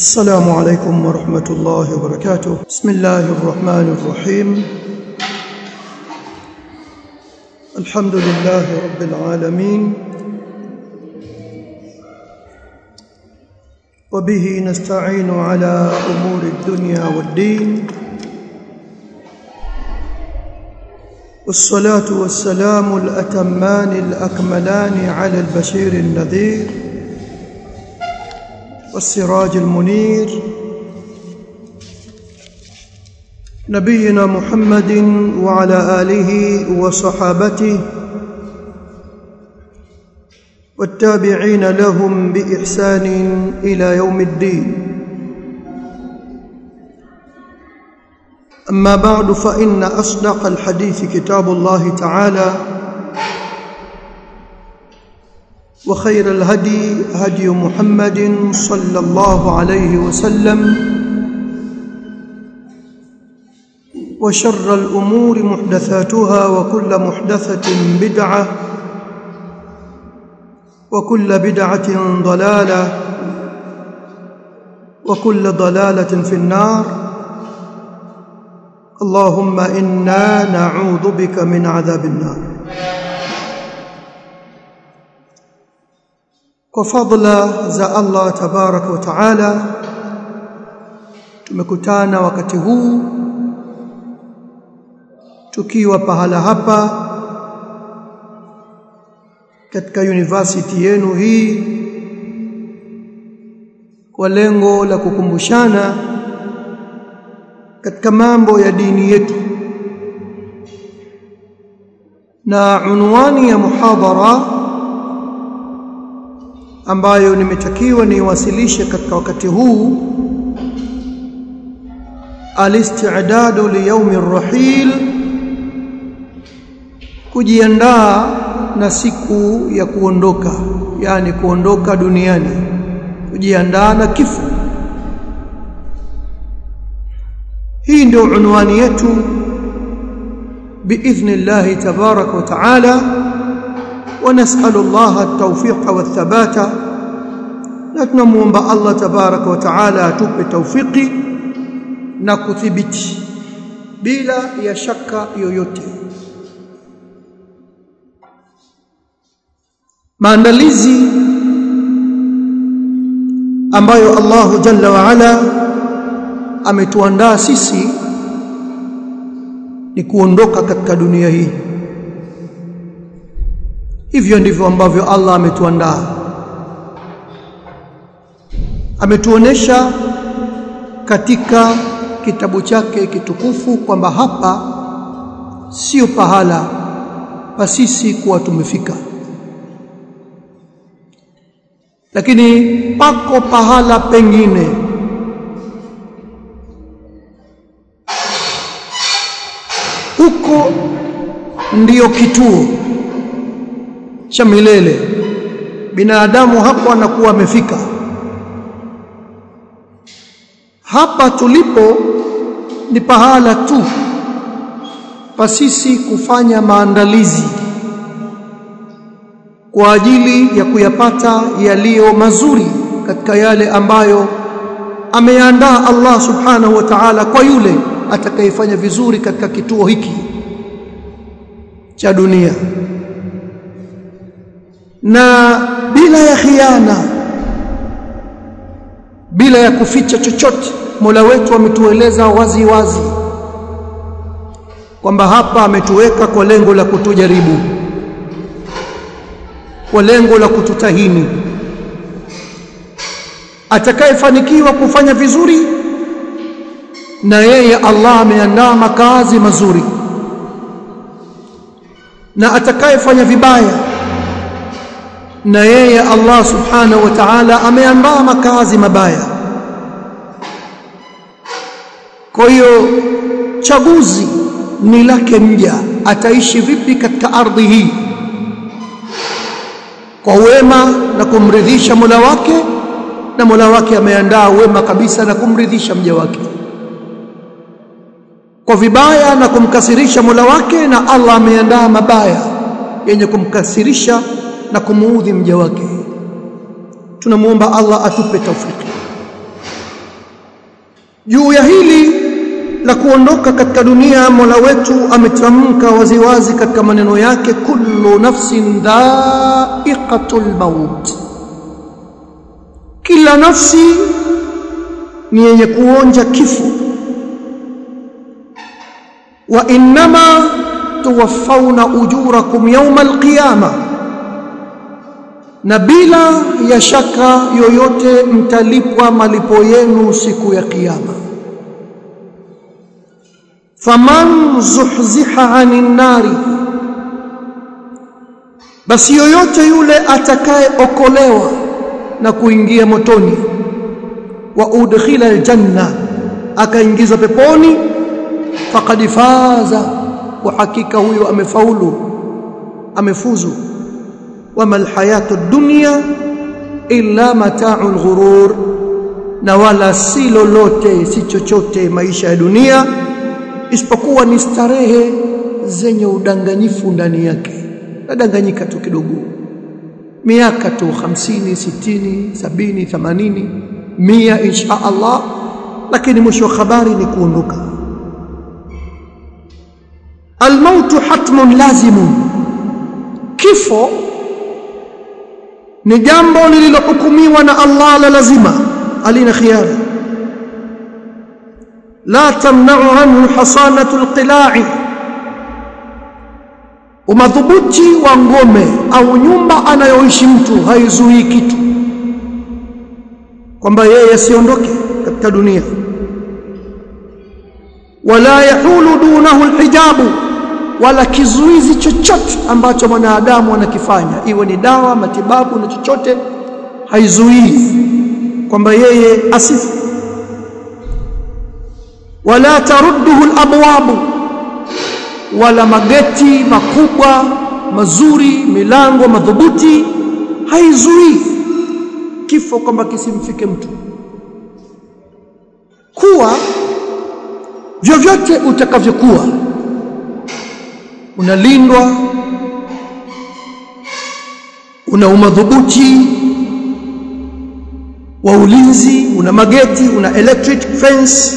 السلام عليكم ورحمة الله وبركاته. بسم الله الرحمن الرحيم. الحمد لله رب العالمين. وبه نستعين على أمور الدنيا والدين. والصلاة والسلام الأتمان الأكملان على البشير النذير. والسراج المنير نبينا محمد وعلى آله وصحابته والتابعين لهم بإحسان إلى يوم الدين. أما بعد فإن أصدق الحديث كتاب الله تعالى وخير الهدي هدي محمد صلى الله عليه وسلم وشر الأمور محدثاتها وكل محدثة بدعة وكل بدعة ضلالة وكل ضلالة في النار. اللهم إنا نعوذ بك من عذاب النار. Kwa fadla za Allah tabaraka wa taala tumekutana wakati huu tukiwa pahala hapa katika university yenu hii kwa lengo la kukumbushana katika mambo ya dini yetu. Na unwani ya muhadhara ambayo nimetakiwa niiwasilishe katika wakati huu alistidadu liyaumi rahil kujiandaa na siku ya kuondoka yani kuondoka duniani kujiandaa na kifo. Hii ndio unwani yetu biidhni llahi tabaraka wa taala. ونسال الله التوفيق والثبات نتنموomba Allah تبارك وتعالى atupe tawfiki na kuthibiti bila ya shaka yoyote maandalizi ambayo Allahu Jalla wa Ala ametuandaa sisi ni kuondoka katika dunia hii hivyo ndivyo ambavyo Allah ametuandaa. Ametuonesha katika kitabu chake kitukufu kwamba hapa sio pahala pa sisi kuwa tumefika. Lakini pako pahala pengine huko ndiyo kituo cha milele. Binadamu hapo anakuwa amefika. Hapa tulipo ni pahala tu pasisi kufanya maandalizi kwa ajili ya kuyapata yaliyo mazuri katika yale ambayo ameandaa Allah subhanahu wa ta'ala kwa yule atakayefanya vizuri katika kituo hiki cha dunia na bila ya khiana bila ya kuficha chochote Mola wetu ametueleza wazi wazi kwamba hapa ametuweka kwa lengo la kutujaribu kwa lengo la kututahini. Atakayefanikiwa kufanya vizuri na yeye Allah ameandaa makazi mazuri. Na atakayefanya vibaya na yeye Allah subhanahu wa ta'ala ameandaa makazi mabaya. Kwa hiyo chaguzi ni lake mja ataishi vipi katika ardhi hii? Kwa wema na kumridhisha Mola wake na Mola wake ameandaa wema kabisa na kumridhisha mja wake. Kwa vibaya na kumkasirisha Mola wake na Allah ameandaa mabaya yenye kumkasirisha na kumuudhi mja wake. Tunamuomba Allah atupe taufiki juu ya hili la kuondoka katika dunia Mola wetu ametamka waziwazi katika maneno yake kullu nafsin dha'iqatul maut. Kila nafsi ni yenye kuonja kifo. Wa innama tuwaffawna ujurakum yawma alqiyama na bila ya shaka yoyote mtalipwa malipo yenu siku ya kiyama. Faman zuhziha anin nari basi yoyote yule atakayeokolewa na kuingia motoni wa udkhila aljanna akaingizwa peponi faqad faza kwa hakika huyo amefaulu amefuzu wama alhayatu dunya illa mata'ul ghurur na wala si lolote si chochote maisha ya dunia isipokuwa ni starehe zenye udanganyifu ndani yake. Nadanganyika tu kidogo. Miaka tu 50 60 70 80 mia insha Allah lakini mwisho wa habari ni kuondoka. Almautu hatmun lazimun. Kifo ni jambo lililohukumiwa na Allah la lazima. Alina khiyari la tamna'u anhu hasanatu alqila'i. Umadhubuti wa ngome au nyumba anayoishi mtu haizuii kitu kwamba yeye asiondoke katika dunia. Wala yahulu dunahu alhijabu wala kizuizi chochote ambacho mwanadamu anakifanya. Iwe ni dawa matibabu na chochote haizuii kwamba yeye asifu wala tarudduhu alabwabu wala mageti makubwa mazuri milango madhubuti haizuii kifo kwamba kisimfike mtu. Kuwa vyovyote utakavyokuwa unalindwa una umadhubuti wa ulinzi una mageti una electric fence.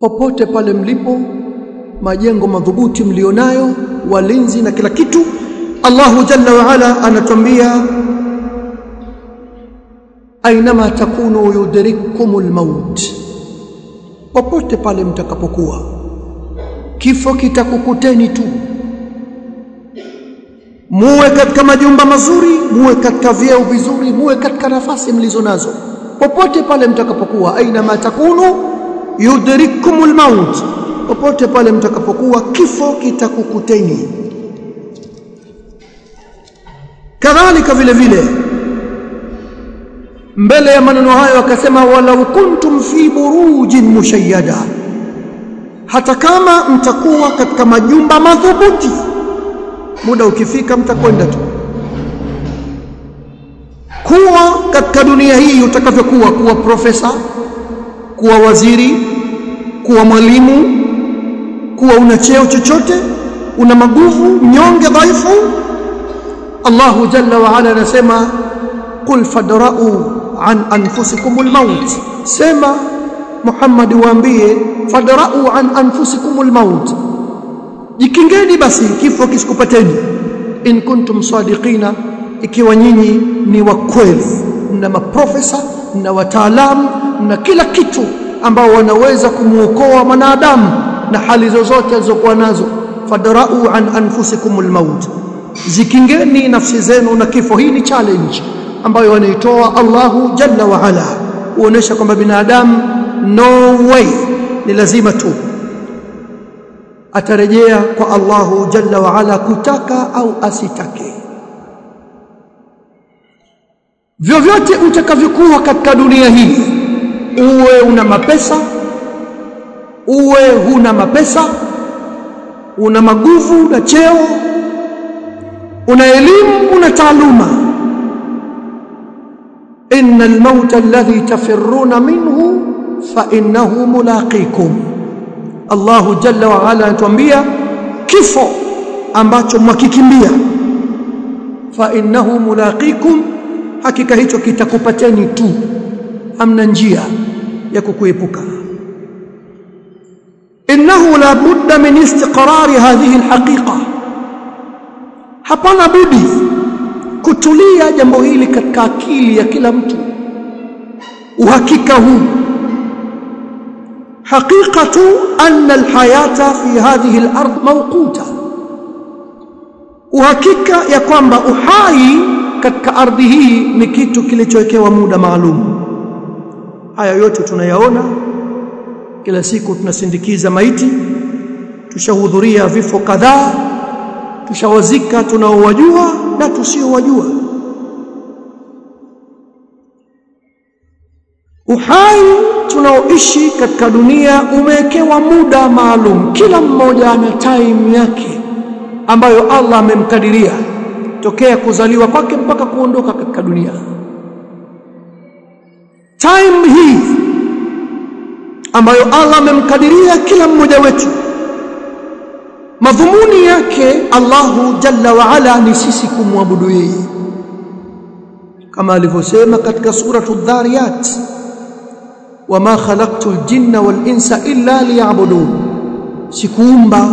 Popote pale mlipo majengo madhubuti mlionayo walinzi na kila kitu Allahu jalla wa ala anatuambia ainama takunu yudrikumul maut popote pale mtakapokuwa. Kifo kitakukuteni tu. Muwe katika majumba mazuri muwe katika vyeo vizuri muwe katika nafasi mlizo nazo. Popote pale mtakapokuwa aina matakunu yudrikumul maut. Popote pale mtakapokuwa kifo kitakukuteni. Kadhalika vile vile mbele ya maneno hayo akasema walau kuntum fi burujin mushayyada. Hata kama mtakuwa katika majumba madhubuti muda ukifika mtakwenda tu. Kuwa katika dunia hii utakavyokuwa kuwa profesa kuwa waziri kuwa mwalimu kuwa una cheo chochote una maguvu nyonge dhaifu Allahu jalla wa ala anasema qul fadra'u an anfusikumul maut sema Muhammad waambie fadra'u an anfusikumul maut jikingeni basi kifo kisikupateni. In kuntum sadiqina ikiwa nyinyi ni wa kweli na maprofesa na wataalamu na kila kitu ambao wanaweza kumuokoa mwanadamu na hali zozote alizokuwa nazo. Fadra'u an anfusikumul maut zikingeni nafsi zenu na kifo. Hii ni challenge ambayo wanaitoa Allahu jalla wa ala kuonesha kwamba binadamu no way ni lazima tu atarejea kwa Allahu jalla wa ala kutaka au asitake. Vyovyote utakavyokuwa katika dunia hii uwe una mapesa uwe huna mapesa una maguvu na cheo una elimu una taaluma إن الموت الذي تفرون منه فإنه ملاقيكم. الله جل وعلا يتوانبيا كفو أمباتهم وككمبيا فإنه ملاقيكم حقيقة هيتو كي كتاكوباتيني تو. أم نجيا يكوكو يبوكا إنه لابد من استقرار هذه الحقيقة. حقنا بيبي kutulia jambo hili katika akili ya kila mtu. Uhakika huu. Haqiqatu anna alhayata fi hadhihi alard mawquta. Uhakika ya kwamba uhai katika ardhi hii ni kitu kilichowekewa muda maalum. Haya yote tunayaona. Kila siku tunasindikiza maiti. Tushahudhuria vifo kadhaa tushawazika tunaowajua na tusiowajua. Uhai tunaoishi katika dunia umewekewa muda maalum kila mmoja ana time yake ambayo Allah amemkadiria tokea kuzaliwa kwake mpaka kuondoka katika dunia. Time hii ambayo Allah amemkadiria kila mmoja wetu madhumuni yake Allahu jalla wa ala ni sisi kumwabudu yeye. Kama alivyosema katika suratu dhariyat wama khalaqtu aljinna wal insa illa liya'budun. Sikuumba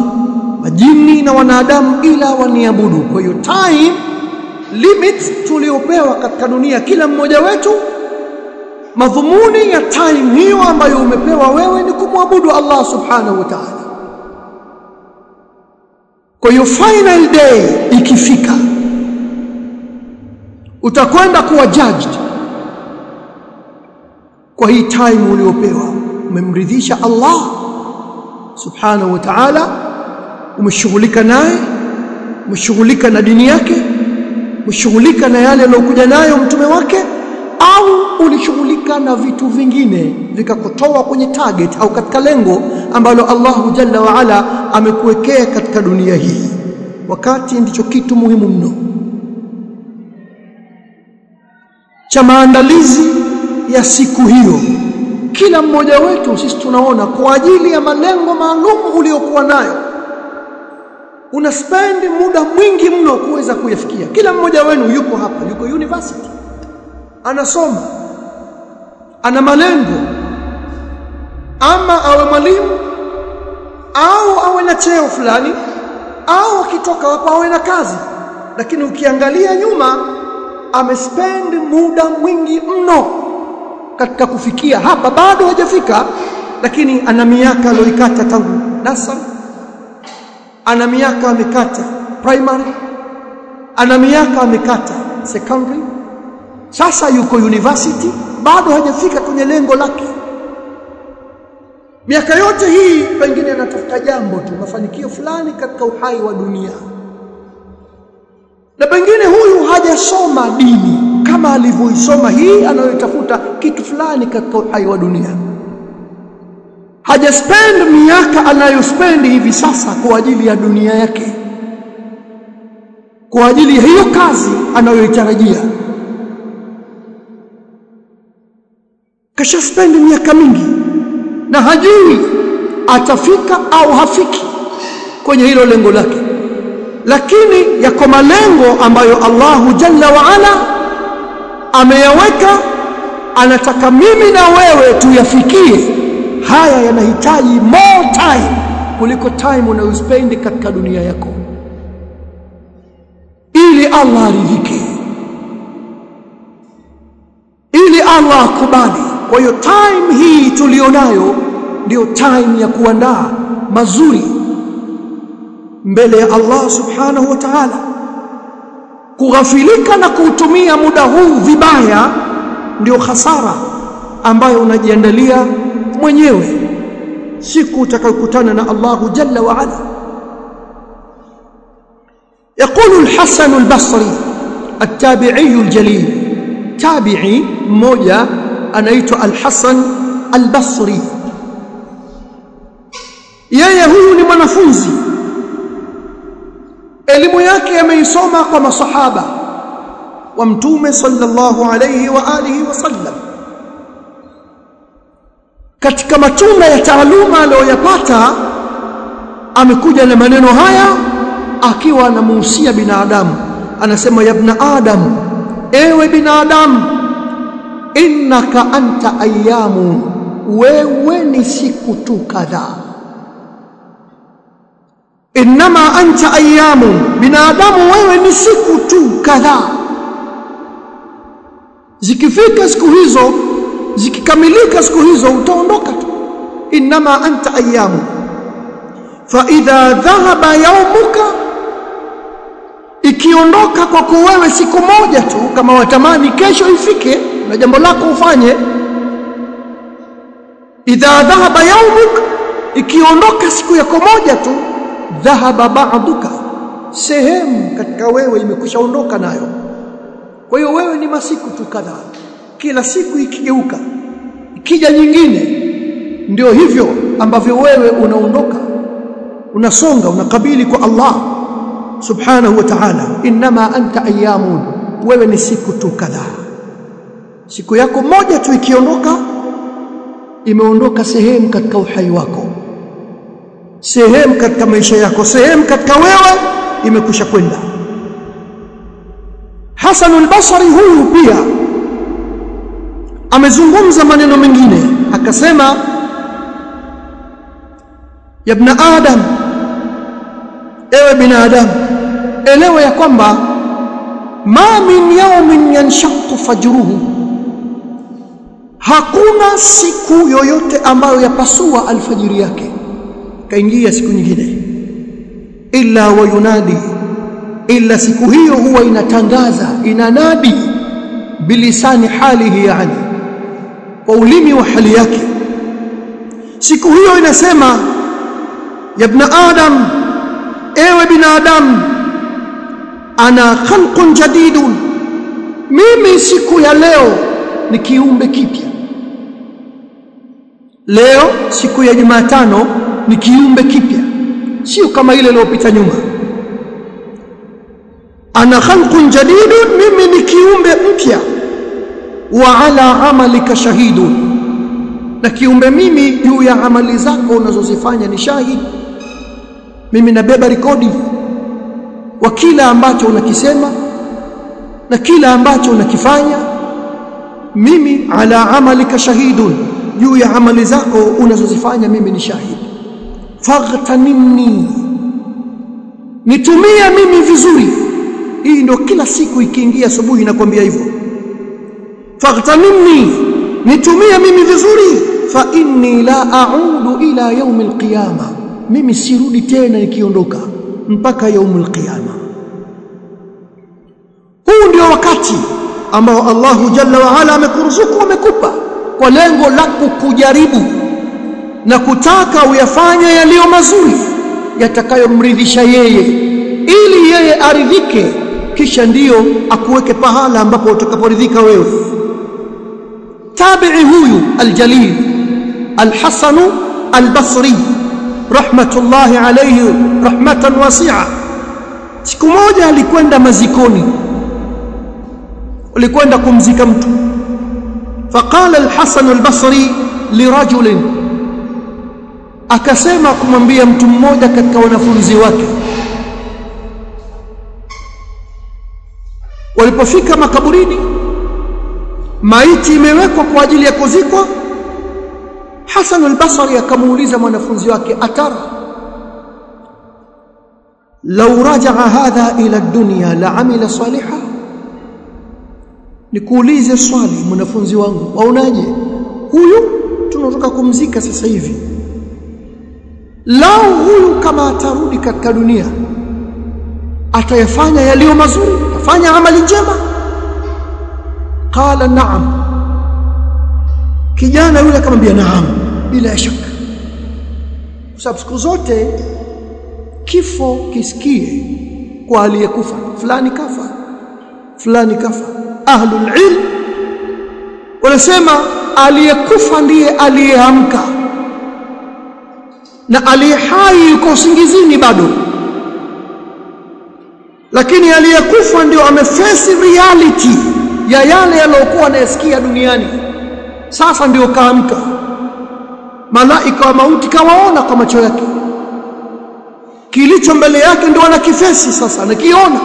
majini na wanadamu ila waniabudu. Kwa hiyo time limit tuliopewa katika dunia kila mmoja wetu madhumuni ya time hiyo ambayo umepewa wewe ni kumwabudu Allah subhanahu wa ta'ala kwa hiyo final day ikifika utakwenda kuwa judged kwa hii time uliopewa. Umemridhisha Allah subhanahu wa ta'ala umeshughulika naye umeshughulika na dini yake umeshughulika na yale aliyokuja nayo mtume wake au ulishughulika na vitu vingine vikakutoa kwenye target au katika lengo ambalo Allahu Jalla wa Ala amekuwekea katika dunia hii. Wakati ndicho kitu muhimu mno. Cha maandalizi ya siku hiyo kila mmoja wetu sisi tunaona kwa ajili ya malengo maalum uliokuwa nayo una spend muda mwingi mno kuweza kuyafikia. Kila mmoja wenu yuko hapa yuko university anasoma ana malengo. Ama awe mwalimu au awe na cheo fulani au akitoka hapo awe na kazi. Lakini ukiangalia nyuma amespend muda mwingi mno katika kufikia hapa. Bado hajafika lakini ana miaka aliyoikata tangu nasa ana miaka amekata primary. Ana miaka amekata secondary. Sasa yuko university bado hajafika kwenye lengo lake. Miaka yote hii pengine anatafuta jambo tu mafanikio fulani katika uhai wa dunia. Na pengine huyu hajasoma dini kama alivyoisoma hii anayotafuta kitu fulani katika uhai wa dunia. Hajaspend miaka anayospend hivi sasa kwa ajili ya dunia yake kwa ajili ya hiyo kazi anayoitarajia kasha spend miaka mingi. Na hajui atafika au hafiki kwenye hilo lengo lake. Lakini yako malengo ambayo Allahu Jalla wa Ala ameyaweka anataka mimi na wewe tuyafikie. Haya yanahitaji more time kuliko time unayospendi katika dunia yako. Ili Allah aridhike. Ili Allah akubali kwa hiyo time hii tulionayo ndio time ya kuandaa mazuri mbele ya Allah subhanahu wa ta'ala kughafilika na kuutumia muda huu vibaya ndio hasara ambayo unajiandalia mwenyewe siku utakayokutana na Allahu jalla wa ala يقول الحسن البصري التابعي الجليل تابعي mmoja anaitwa Al-Hasan Al-Basri. Yeye huyu ni mwanafunzi. Elimu yake ameisoma kwa masahaba wa mtume sallallahu alayhi wa alihi wasallam katika matunda ya taaluma aliyoyapata amekuja na maneno haya akiwa anamuhusia binadamu. Anasema ya adam ewe binadamu innaka anta ayyamu wewe ni siku tu kadhaa. Innama anta ayyamu binadamu wewe ni siku tu kadhaa. Zikifika siku hizo zikikamilika siku hizo utaondoka tu. Innama anta ayyamu. Fa idha dhahaba yawmuka ikiondoka kwako wewe siku moja tu kama watamani kesho ifike na jambo lako ufanye. Idha dhahaba yaumuk ikiondoka siku yako moja tu dhahaba ba'duka sehemu katika wewe imekushaondoka nayo. Kwa hiyo wewe ni masiku tu kadhaa kila siku ikigeuka ikija nyingine ndio hivyo ambavyo wewe unaondoka unasonga unakabili kwa Allah subhanahu wa ta'ala. Inma anta ayyamun wewe ni siku tu kadhaa siku yako moja tu ikiondoka imeondoka sehemu katika uhai wako. Sehemu katika maisha yako sehemu katika wewe imekusha kwenda. Hasan al-Basri huyu pia amezungumza maneno mengine akasema ya ibn adam ewe binadamu elewa ya kwamba ma min yawmin yanshaqqu fajruhu hakuna siku yoyote ambayo yapasua alfajiri yake. Kaingia siku nyingine. Illa wayunadi illa siku hiyo huwa inatangaza inanadi bilisani halihi yani kwa ulimi wa hali yake. Siku hiyo inasema ya ibn adam ewe binadamu ana khalqun jadidun. Mimi siku ya leo ni kiumbe kipya leo siku ya Jumatano ni kiumbe kipya. Sio kama ile iliyopita nyuma. Ana khalqun jadidun mimi ni kiumbe mpya. Wa ala amalika shahidun. Na kiumbe mimi juu ya amali zako unazozifanya ni shahidi mimi nabeba rekodi wa kila ambacho unakisema na kila ambacho unakifanya. Mimi ala amalika shahidun juu ya amali zako unazozifanya mimi ni shahidi faghtanimni nitumia mimi vizuri. Hii ndio kila siku ikiingia asubuhi nakwambia hivyo. Faghtanimni nitumia mimi vizuri. Fa inni la a'udu ila yaumi alqiyama mimi sirudi tena nikiondoka mpaka yaum alqiyama. Huu ndio wakati ambao Allahu jalla wa ala amekuruzuku amekupa kwa lengo la kukujaribu na kutaka uyafanye yaliyo mazuri yatakayomridhisha yeye ili yeye aridhike kisha ndiyo akuweke pahala ambapo utakaporidhika wewe. Tabi'i huyu aljalil Alhasanu albasri rahmatullahi alayhi rahmatan wasi'a siku moja alikwenda mazikoni alikwenda kumzika mtu فقال الحسن البصري لرجل أكسيما كمان بيام تمودا كتكونا فنزي واكي ولبفيك مكبريني ما يتي ميوكو كواجل يكوزيكو؟ حسن البصري يكموليزا من فنزي واكي أترى لو رجع هذا إلى الدنيا لعمل صالحا nikuulize swali mwanafunzi wangu. Waonaje? Huyu tunataka kumzika sasa hivi. Lao huyu kama atarudi katika dunia atayafanya yaliyo mazuri afanya amali njema. Qala na'am. Kijana yule akamwambia naam bila shaka. Kwa sababu siku zote kifo kisikie kwa aliyekufa. Fulani kafa fulani kafa ahlul ilm wanasema aliyekufa ndiye aliyeamka. Na aliyehai yuko usingizini bado. Lakini aliyekufa ndio amefesi reality ya yale yaliyokuwa anayesikia duniani. Sasa ndio kaamka. Malaika wa mauti kawaona kwa macho yake. Kilicho mbele yake ndio anakifesi sasa anakiona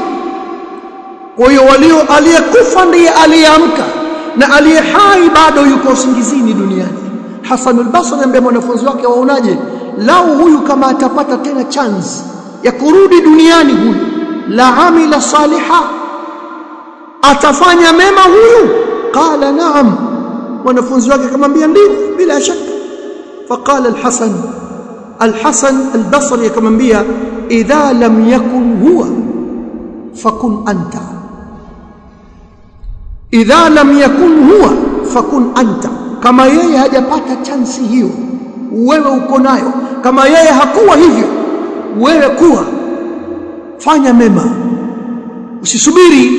kwa hiyo walio aliyekufa ndiye aliyeamka na aliye hai bado yuko usingizini duniani. Hasan al-Basri ambaye mwanafunzi wake waonaje lau huyu kama atapata tena chance ya kurudi duniani huyu la amila saliha atafanya mema huyu? Qala naam. Mwanafunzi wake akamwambia ndio bila shaka. Faqala al-Hasan al-Hasan al-Basri akamwambia idha lam yakun huwa fakun anta idha lam yakun huwa fakun anta. Kama yeye hajapata chansi hiyo wewe uko nayo. Kama yeye hakuwa hivyo wewe kuwa. Fanya mema. Usisubiri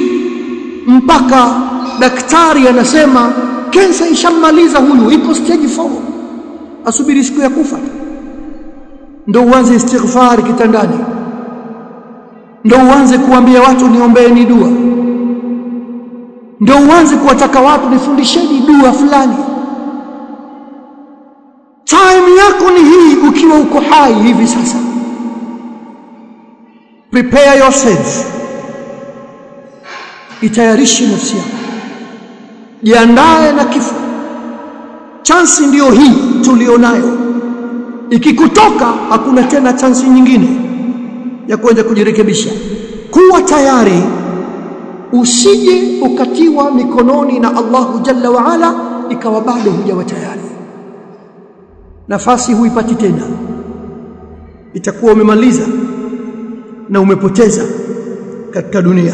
mpaka daktari anasema kensa ishamaliza huyu. Ipo stage 4 asubiri siku ya kufa. Ndio uanze istighfar kitandani. Ndio uanze kuambia watu niombeeni dua ndio uanze kuwataka watu nifundisheni dua fulani. Time yako ni hii ukiwa uko hai hivi sasa. Prepare yourself. Itayarishi nafsi yako. Jiandae na kifo. Chansi ndiyo hii tulionayo. Ikikutoka hakuna tena chansi nyingine ya kuweza kujirekebisha. Kuwa tayari usije ukatiwa mikononi na Allahu Jalla wa Ala ikawa bado hujawa tayari. Nafasi huipati tena. Itakuwa umemaliza na umepoteza katika dunia